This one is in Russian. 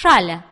шаля.